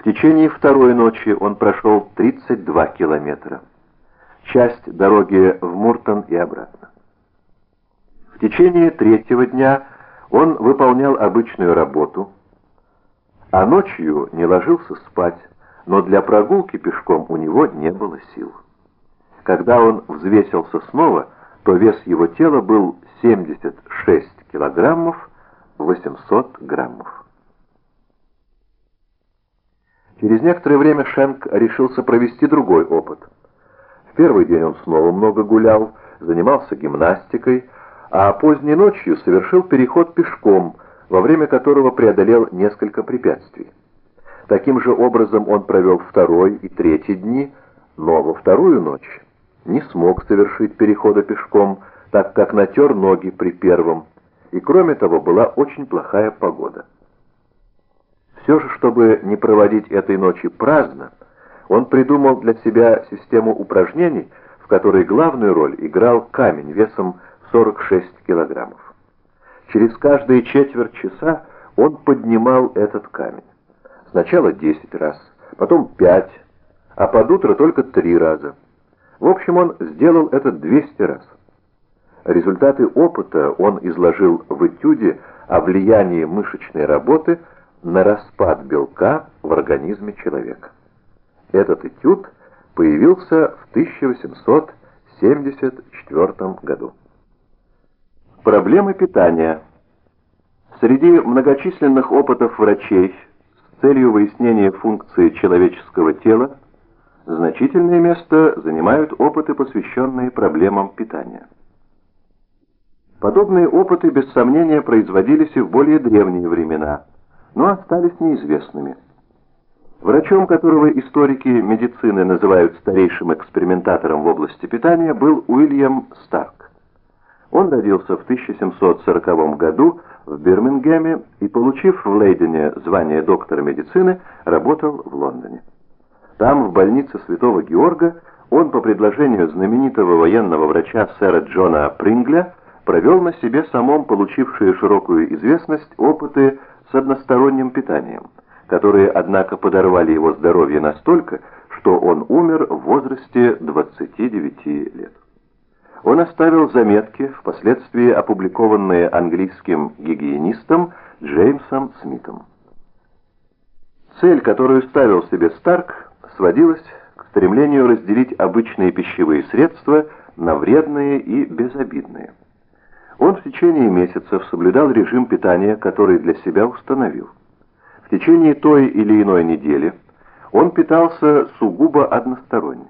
В течение второй ночи он прошел 32 километра. Часть дороги в Муртон и обратно. В течение третьего дня он выполнял обычную работу, а ночью не ложился спать, но для прогулки пешком у него не было сил. Когда он взвесился снова, то вес его тела был 76 килограммов 800 граммов. Через некоторое время Шенк решился провести другой опыт. В первый день он снова много гулял, занимался гимнастикой, а поздней ночью совершил переход пешком, во время которого преодолел несколько препятствий. Таким же образом он провел второй и третий дни, но во вторую ночь не смог совершить перехода пешком, так как натер ноги при первом, и кроме того была очень плохая погода. Все же, чтобы не проводить этой ночи праздно, он придумал для себя систему упражнений, в которой главную роль играл камень весом 46 килограммов. Через каждые четверть часа он поднимал этот камень. Сначала 10 раз, потом 5, а под утро только 3 раза. В общем, он сделал это 200 раз. Результаты опыта он изложил в этюде о влиянии мышечной работы на распад белка в организме человека. Этот этюд появился в 1874 году. Проблемы питания. Среди многочисленных опытов врачей с целью выяснения функции человеческого тела значительное место занимают опыты, посвященные проблемам питания. Подобные опыты, без сомнения, производились и в более древние времена – но остались неизвестными. Врачом, которого историки медицины называют старейшим экспериментатором в области питания, был Уильям Старк. Он родился в 1740 году в Бирмингеме и, получив в Лейдене звание доктора медицины, работал в Лондоне. Там, в больнице Святого Георга, он по предложению знаменитого военного врача сэра Джона Прингля провел на себе самом получившие широкую известность опыты с односторонним питанием, которые, однако, подорвали его здоровье настолько, что он умер в возрасте 29 лет. Он оставил заметки, впоследствии опубликованные английским гигиенистом Джеймсом Смитом. Цель, которую ставил себе Старк, сводилась к стремлению разделить обычные пищевые средства на вредные и безобидные. Он в течение месяцев соблюдал режим питания, который для себя установил. В течение той или иной недели он питался сугубо односторонне.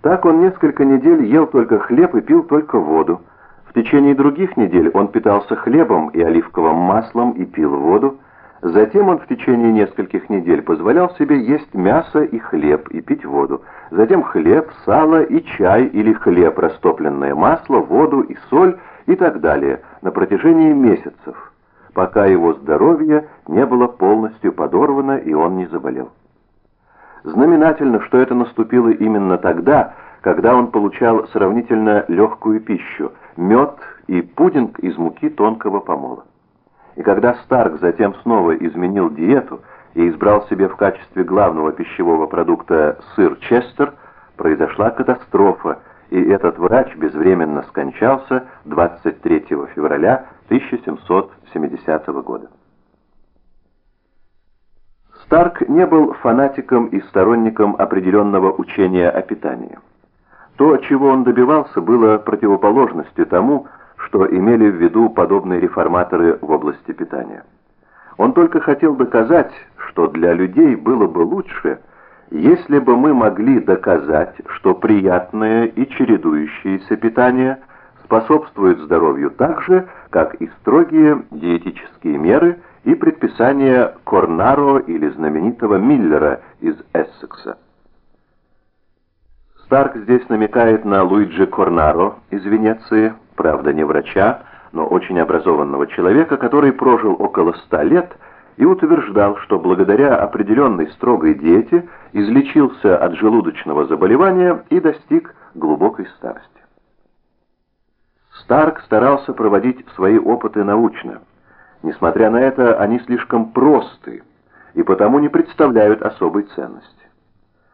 Так он несколько недель ел только хлеб и пил только воду. В течение других недель он питался хлебом и оливковым маслом и пил воду. Затем он в течение нескольких недель позволял себе есть мясо и хлеб и пить воду. Затем хлеб, сало и чай или хлеб, растопленное масло, воду и соль – и так далее на протяжении месяцев, пока его здоровье не было полностью подорвано и он не заболел. Знаменательно, что это наступило именно тогда, когда он получал сравнительно легкую пищу – мед и пудинг из муки тонкого помола. И когда Старк затем снова изменил диету и избрал себе в качестве главного пищевого продукта сыр Честер, произошла катастрофа, и этот врач безвременно скончался 23 февраля 1770 года. Старк не был фанатиком и сторонником определенного учения о питании. То, чего он добивался, было противоположностью тому, что имели в виду подобные реформаторы в области питания. Он только хотел доказать, что для людей было бы лучше – если бы мы могли доказать, что приятное и чередующееся питание способствует здоровью так же, как и строгие диетические меры и предписания Корнаро или знаменитого Миллера из Эссекса. Старк здесь намекает на Луиджи Корнаро из Венеции, правда не врача, но очень образованного человека, который прожил около ста лет и утверждал, что благодаря определенной строгой диете излечился от желудочного заболевания и достиг глубокой старости. Старк старался проводить свои опыты научно. Несмотря на это, они слишком просты, и потому не представляют особой ценности.